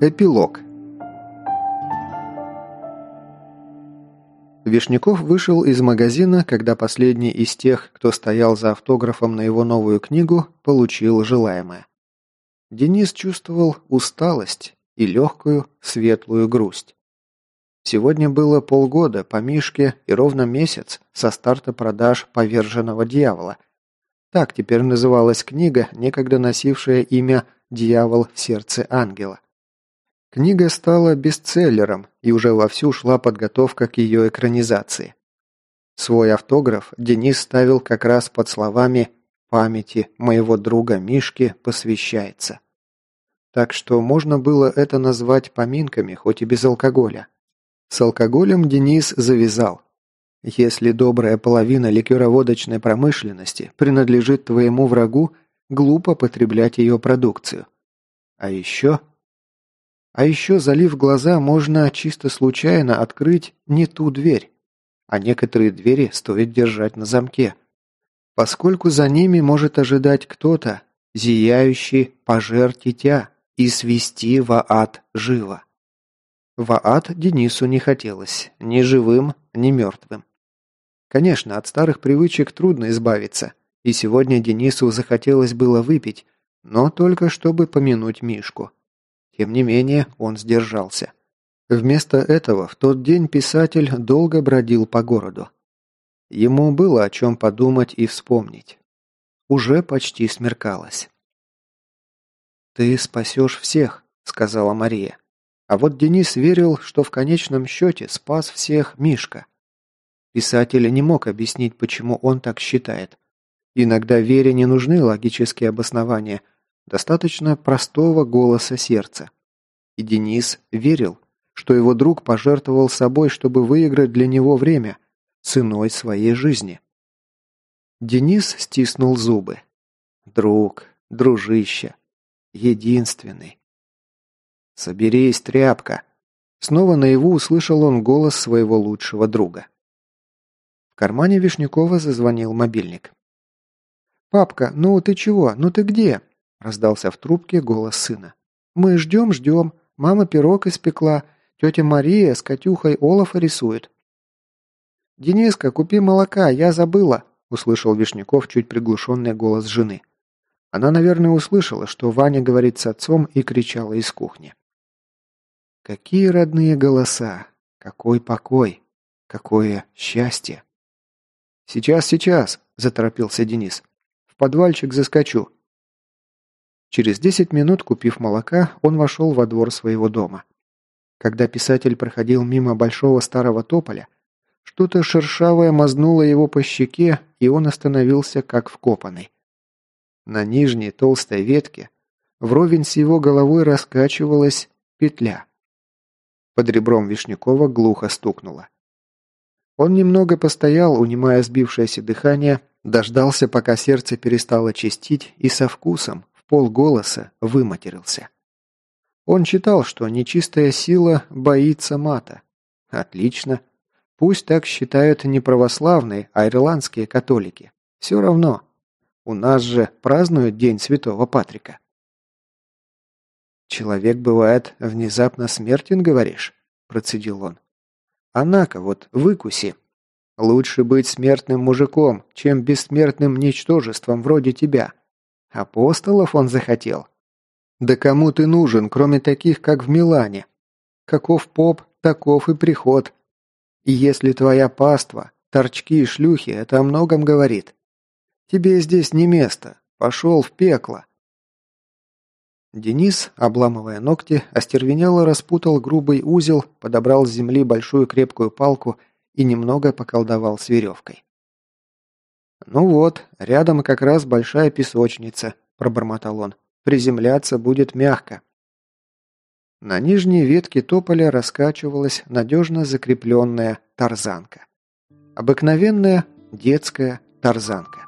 Эпилог Вишняков вышел из магазина, когда последний из тех, кто стоял за автографом на его новую книгу, получил желаемое. Денис чувствовал усталость и легкую, светлую грусть. Сегодня было полгода по Мишке и ровно месяц со старта продаж «Поверженного дьявола». Так теперь называлась книга, некогда носившая имя «Дьявол в сердце ангела». Книга стала бестселлером, и уже вовсю шла подготовка к ее экранизации. Свой автограф Денис ставил как раз под словами «памяти моего друга Мишки посвящается». Так что можно было это назвать поминками, хоть и без алкоголя. С алкоголем Денис завязал. Если добрая половина ликероводочной промышленности принадлежит твоему врагу, глупо потреблять ее продукцию. А еще а еще, залив глаза, можно чисто случайно открыть не ту дверь. А некоторые двери стоит держать на замке. Поскольку за ними может ожидать кто-то, зияющий пожер тетя и свести в ад живо. В ад Денису не хотелось, ни живым, ни мертвым. Конечно, от старых привычек трудно избавиться, и сегодня Денису захотелось было выпить, но только чтобы помянуть Мишку. Тем не менее, он сдержался. Вместо этого в тот день писатель долго бродил по городу. Ему было о чем подумать и вспомнить. Уже почти смеркалось. «Ты спасешь всех», — сказала Мария. А вот Денис верил, что в конечном счете спас всех Мишка. Писатель не мог объяснить, почему он так считает. Иногда вере не нужны логические обоснования — Достаточно простого голоса сердца. И Денис верил, что его друг пожертвовал собой, чтобы выиграть для него время, ценой своей жизни. Денис стиснул зубы. Друг, дружище, единственный. «Соберись, тряпка!» Снова наяву услышал он голос своего лучшего друга. В кармане Вишнякова зазвонил мобильник. «Папка, ну ты чего? Ну ты где?» Раздался в трубке голос сына. «Мы ждем, ждем. Мама пирог испекла. Тетя Мария с Катюхой Олафа рисует». «Дениска, купи молока, я забыла», – услышал Вишняков чуть приглушенный голос жены. Она, наверное, услышала, что Ваня говорит с отцом и кричала из кухни. Какие родные голоса! Какой покой! Какое счастье! «Сейчас, сейчас!» – заторопился Денис. «В подвальчик заскочу. Через 10 минут, купив молока, он вошел во двор своего дома. Когда писатель проходил мимо большого старого тополя, что-то шершавое мазнуло его по щеке, и он остановился как вкопанный. На нижней толстой ветке вровень с его головой раскачивалась петля. Под ребром Вишнякова глухо стукнуло. Он немного постоял, унимая сбившееся дыхание, дождался, пока сердце перестало чистить, и со вкусом, полголоса выматерился. Он читал, что нечистая сила боится мата. Отлично. Пусть так считают не православные, а ирландские католики. Все равно. У нас же празднуют День Святого Патрика. «Человек бывает внезапно смертен, говоришь?» – процедил он. «Однако вот выкуси. Лучше быть смертным мужиком, чем бессмертным ничтожеством вроде тебя. Апостолов он захотел. Да кому ты нужен, кроме таких, как в Милане? Каков поп, таков и приход. И если твоя паства, торчки и шлюхи, это о многом говорит. Тебе здесь не место. Пошел в пекло. Денис, обламывая ногти, остервенело распутал грубый узел, подобрал с земли большую крепкую палку и немного поколдовал с веревкой. «Ну вот, рядом как раз большая песочница», – пробормотал он. «Приземляться будет мягко». На нижней ветке тополя раскачивалась надежно закрепленная тарзанка. Обыкновенная, детская, Тарзанка.